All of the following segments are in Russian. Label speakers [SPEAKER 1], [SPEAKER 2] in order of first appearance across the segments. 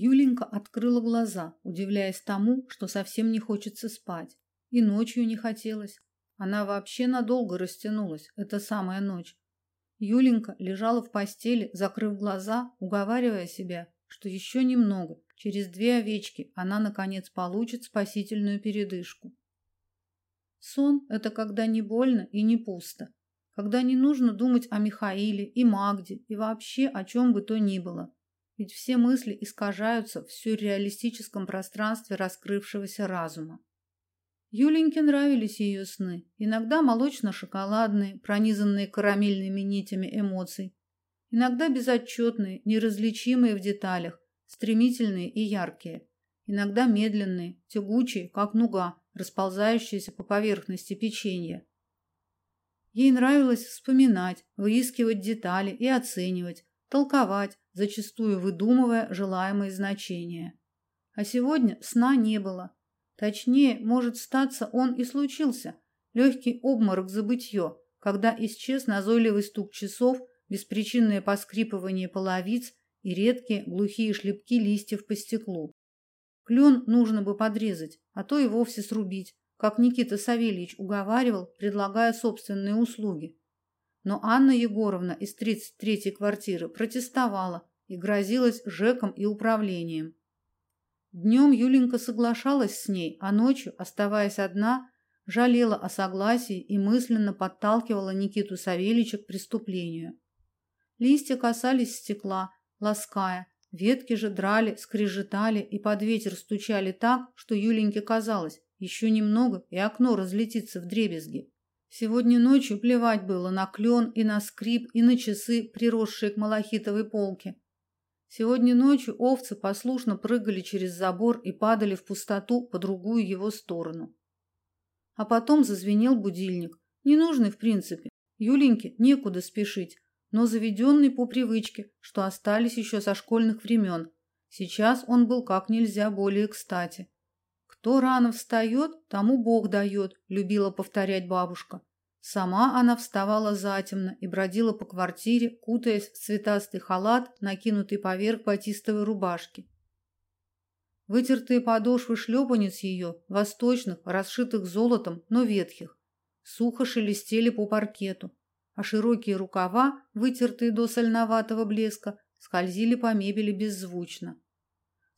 [SPEAKER 1] Юленька открыла глаза, удивляясь тому, что совсем не хочется спать. И ночью не хотелось. Она вообще надолго растянулась, эта самая ночь. Юленька лежала в постели, закрыв глаза, уговаривая себя, что еще немного, через две овечки, она наконец получит спасительную передышку. Сон это когда не больно и не пусто, когда не нужно думать о Михаиле и Магде и вообще о чем бы то ни было. Ведь все мысли искажаются в сюрреалистическом пространстве раскрывшегося разума. Юленьке нравились ее сны, иногда молочно-шоколадные, пронизанные карамельными нитями эмоций, иногда безотчетные, неразличимые в деталях, стремительные и яркие, иногда медленные, тягучие, как нуга, расползающиеся по поверхности печенья. Ей нравилось вспоминать, выискивать детали и оценивать, толковать, зачастую выдумывая желаемые значения. А сегодня сна не было. Точнее, может статься, он и случился. Легкий обморок забытье, когда исчез назойливый стук часов, беспричинное поскрипывание половиц и редкие глухие шлепки листьев по стеклу. Клен нужно бы подрезать, а то и вовсе срубить, как Никита Савельевич уговаривал, предлагая собственные услуги. Но Анна Егоровна из 33-й квартиры протестовала и грозилась ЖЭКом и управлением. Днем Юленька соглашалась с ней, а ночью, оставаясь одна, жалела о согласии и мысленно подталкивала Никиту Савельича к преступлению. Листья касались стекла, лаская, ветки же драли, скрежетали и под ветер стучали так, что Юленьке казалось, еще немного и окно разлетится в дребезги. Сегодня ночью плевать было на клен и на скрип и на часы, приросшие к малахитовой полке. Сегодня ночью овцы послушно прыгали через забор и падали в пустоту по другую его сторону. А потом зазвенел будильник. Ненужный в принципе. Юленьке некуда спешить, но заведенный по привычке, что остались еще со школьных времен. Сейчас он был как нельзя более кстати. Кто рано встает, тому Бог дает, любила повторять бабушка. Сама она вставала затемно и бродила по квартире, кутаясь в цветастый халат, накинутый поверх батистовой рубашки. Вытертые подошвы шлепанец ее, восточных, расшитых золотом, но ветхих, сухо шелестели по паркету, а широкие рукава, вытертые до сольноватого блеска, скользили по мебели беззвучно.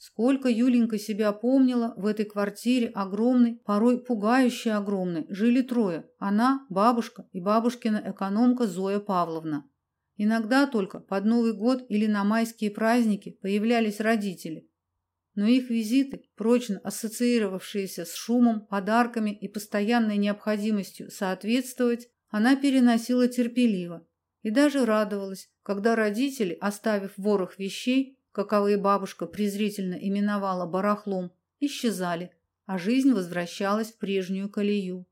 [SPEAKER 1] Сколько Юленька себя помнила, в этой квартире огромной, порой пугающе огромной, жили трое: она, бабушка и бабушкина экономка Зоя Павловна. Иногда только под Новый год или на майские праздники появлялись родители. Но их визиты, прочно ассоциировавшиеся с шумом, подарками и постоянной необходимостью соответствовать, она переносила терпеливо и даже радовалась, когда родители, оставив ворох вещей, каковые бабушка презрительно именовала барахлом, исчезали, а жизнь возвращалась в прежнюю колею.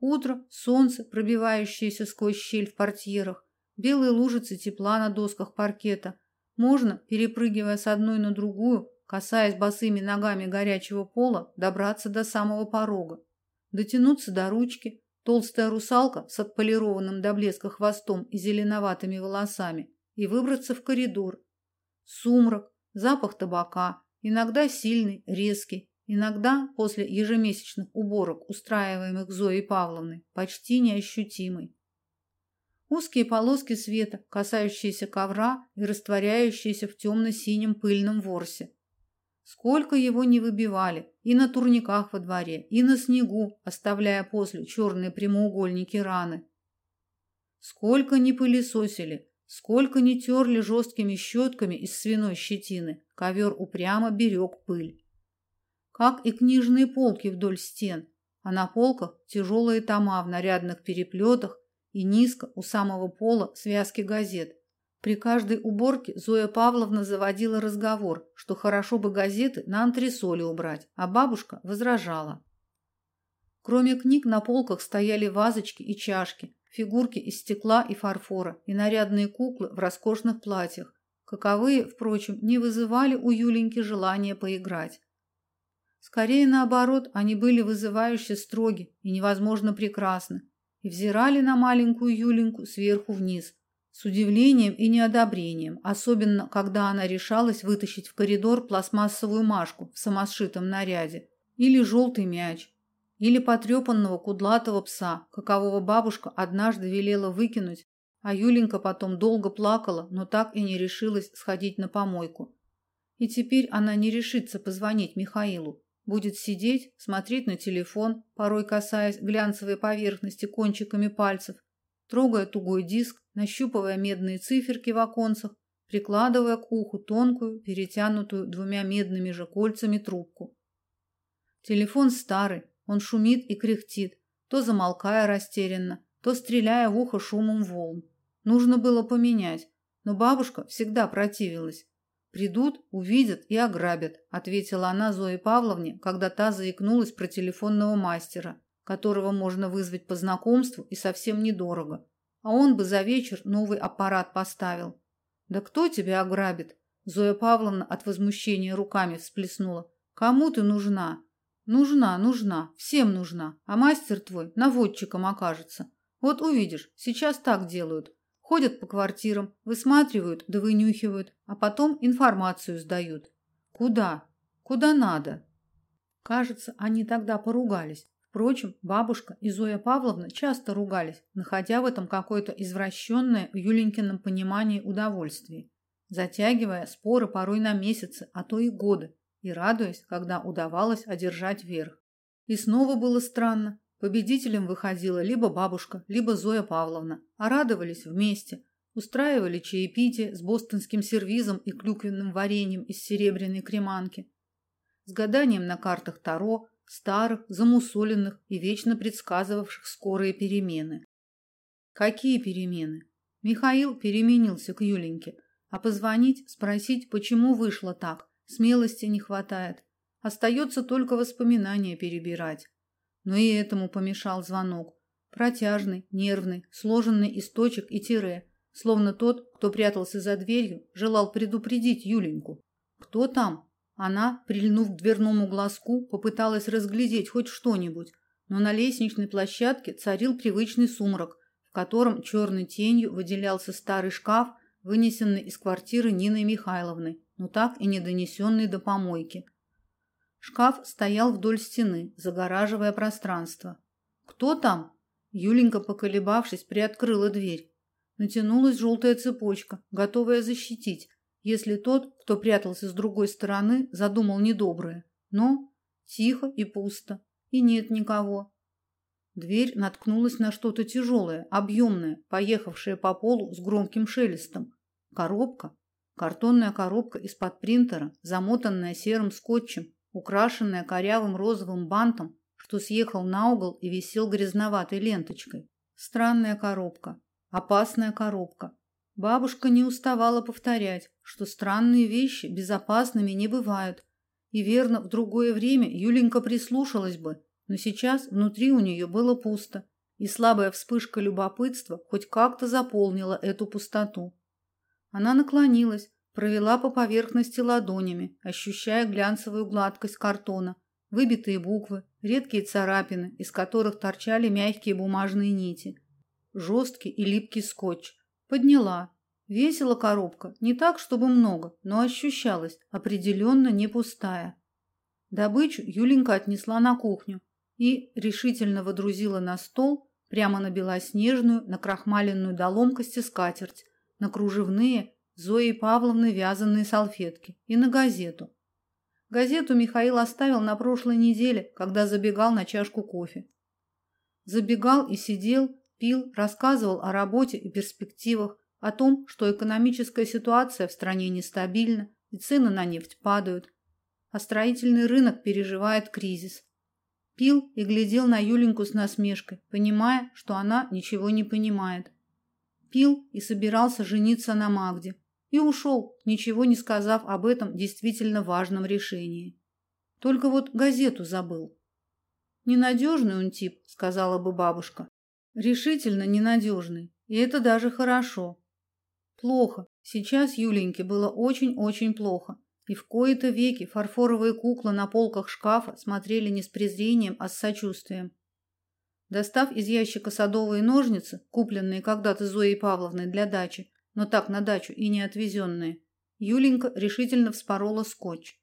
[SPEAKER 1] Утро, солнце, пробивающееся сквозь щель в портьерах, белые лужицы тепла на досках паркета. Можно, перепрыгивая с одной на другую, касаясь босыми ногами горячего пола, добраться до самого порога, дотянуться до ручки. Толстая русалка с отполированным до блеска хвостом и зеленоватыми волосами и выбраться в коридор, Сумрак, запах табака, иногда сильный, резкий, иногда после ежемесячных уборок, устраиваемых Зоей Павловной, почти неощутимый. Узкие полоски света, касающиеся ковра и растворяющиеся в темно-синем пыльном ворсе. Сколько его не выбивали, и на турниках во дворе, и на снегу, оставляя после черные прямоугольники раны. Сколько не пылесосили, Сколько ни терли жесткими щетками из свиной щетины, ковер упрямо берег пыль. Как и книжные полки вдоль стен, а на полках тяжелые тома в нарядных переплетах и низко у самого пола связки газет. При каждой уборке Зоя Павловна заводила разговор, что хорошо бы газеты на антресоли убрать, а бабушка возражала. Кроме книг на полках стояли вазочки и чашки, фигурки из стекла и фарфора и нарядные куклы в роскошных платьях, каковые, впрочем, не вызывали у Юленьки желания поиграть. Скорее наоборот, они были вызывающе строги и невозможно прекрасны, и взирали на маленькую Юленьку сверху вниз, с удивлением и неодобрением, особенно когда она решалась вытащить в коридор пластмассовую Машку в самосшитом наряде или желтый мяч, или потрепанного кудлатого пса, какового бабушка однажды велела выкинуть, а Юленька потом долго плакала, но так и не решилась сходить на помойку. И теперь она не решится позвонить Михаилу, будет сидеть, смотреть на телефон, порой касаясь глянцевой поверхности кончиками пальцев, трогая тугой диск, нащупывая медные циферки в оконцах, прикладывая к уху тонкую, перетянутую двумя медными же кольцами трубку. Телефон старый, он шумит и кряхтит, то замолкая растерянно, то стреляя в ухо шумом волн. Нужно было поменять, но бабушка всегда противилась. Придут, увидят и ограбят, ответила она Зое Павловне, когда та заикнулась про телефонного мастера которого можно вызвать по знакомству и совсем недорого. А он бы за вечер новый аппарат поставил. Да кто тебя ограбит? Зоя Павловна от возмущения руками всплеснула. Кому ты нужна? Нужна, нужна, всем нужна. А мастер твой наводчиком окажется. Вот увидишь, сейчас так делают. Ходят по квартирам, высматривают да вынюхивают, а потом информацию сдают. Куда? Куда надо? Кажется, они тогда поругались. Впрочем, бабушка и Зоя Павловна часто ругались, находя в этом какое-то извращенное в Юленькином понимании удовольствие, затягивая споры порой на месяцы, а то и годы, и радуясь, когда удавалось одержать верх. И снова было странно. Победителем выходила либо бабушка, либо Зоя Павловна, а радовались вместе, устраивали чаепитие с бостонским сервизом и клюквенным вареньем из серебряной креманки, с гаданием на картах Таро, старых, замусоленных и вечно предсказывавших скорые перемены. Какие перемены? Михаил переменился к Юленьке, а позвонить, спросить, почему вышло так, смелости не хватает. Остается только воспоминания перебирать. Но и этому помешал звонок. Протяжный, нервный, сложенный из точек и тире, словно тот, кто прятался за дверью, желал предупредить Юленьку. Кто там? Она, прильнув к дверному глазку, попыталась разглядеть хоть что-нибудь, но на лестничной площадке царил привычный сумрак, в котором черной тенью выделялся старый шкаф, вынесенный из квартиры Нины Михайловны, но так и не донесенный до помойки. Шкаф стоял вдоль стены, загораживая пространство. Кто там? Юленька, поколебавшись, приоткрыла дверь. Натянулась желтая цепочка, готовая защитить, если тот, кто прятался с другой стороны, задумал недоброе. Но тихо и пусто, и нет никого. Дверь наткнулась на что-то тяжелое, объемное, поехавшее по полу с громким шелестом. Коробка, картонная коробка из-под принтера, замотанная серым скотчем, украшенная корявым розовым бантом, что съехал на угол и висел грязноватой ленточкой. Странная коробка, опасная коробка, Бабушка не уставала повторять, что странные вещи безопасными не бывают. И верно, в другое время Юленька прислушалась бы, но сейчас внутри у нее было пусто, и слабая вспышка любопытства хоть как-то заполнила эту пустоту. Она наклонилась, провела по поверхности ладонями, ощущая глянцевую гладкость картона, выбитые буквы, редкие царапины, из которых торчали мягкие бумажные нити, жесткий и липкий скотч, Подняла. Весила коробка, не так, чтобы много, но ощущалась, определенно не пустая. Добычу Юленька отнесла на кухню и решительно водрузила на стол прямо на белоснежную, на крахмаленную до ломкости скатерть, на кружевные Зои Павловны вязаные салфетки и на газету. Газету Михаил оставил на прошлой неделе, когда забегал на чашку кофе. Забегал и сидел, пил, рассказывал о работе и перспективах, о том, что экономическая ситуация в стране нестабильна и цены на нефть падают, а строительный рынок переживает кризис. Пил и глядел на Юленьку с насмешкой, понимая, что она ничего не понимает. Пил и собирался жениться на Магде. И ушел, ничего не сказав об этом действительно важном решении. Только вот газету забыл. Ненадежный он тип, сказала бы бабушка. Решительно ненадежный. И это даже хорошо. Плохо. Сейчас Юленьке было очень-очень плохо. И в кои-то веки фарфоровые куклы на полках шкафа смотрели не с презрением, а с сочувствием. Достав из ящика садовые ножницы, купленные когда-то Зоей Павловной для дачи, но так на дачу и не отвезенные, Юленька решительно вспорола скотч.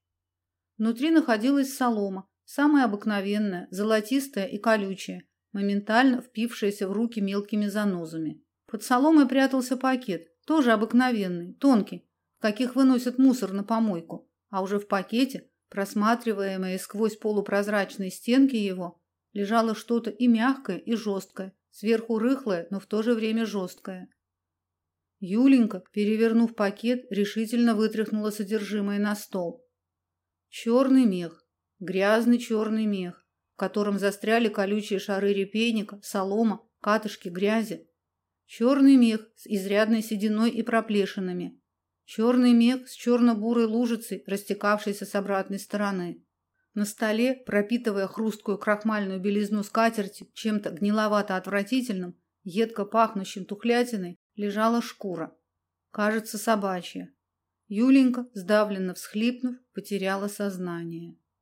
[SPEAKER 1] Внутри находилась солома, самая обыкновенная, золотистая и колючая, моментально впившаяся в руки мелкими занозами. Под соломой прятался пакет, тоже обыкновенный, тонкий, в каких выносят мусор на помойку, а уже в пакете, просматриваемое сквозь полупрозрачные стенки его, лежало что-то и мягкое, и жесткое, сверху рыхлое, но в то же время жесткое. Юленька, перевернув пакет, решительно вытряхнула содержимое на стол. Черный мех, грязный черный мех, в котором застряли колючие шары репейника, солома, катышки грязи. Черный мех с изрядной сединой и проплешинами. Черный мех с черно-бурой лужицей, растекавшейся с обратной стороны. На столе, пропитывая хрусткую крахмальную белизну скатерти чем-то гниловато-отвратительным, едко пахнущим тухлятиной, лежала шкура. Кажется, собачья. Юленька, сдавленно всхлипнув, потеряла сознание.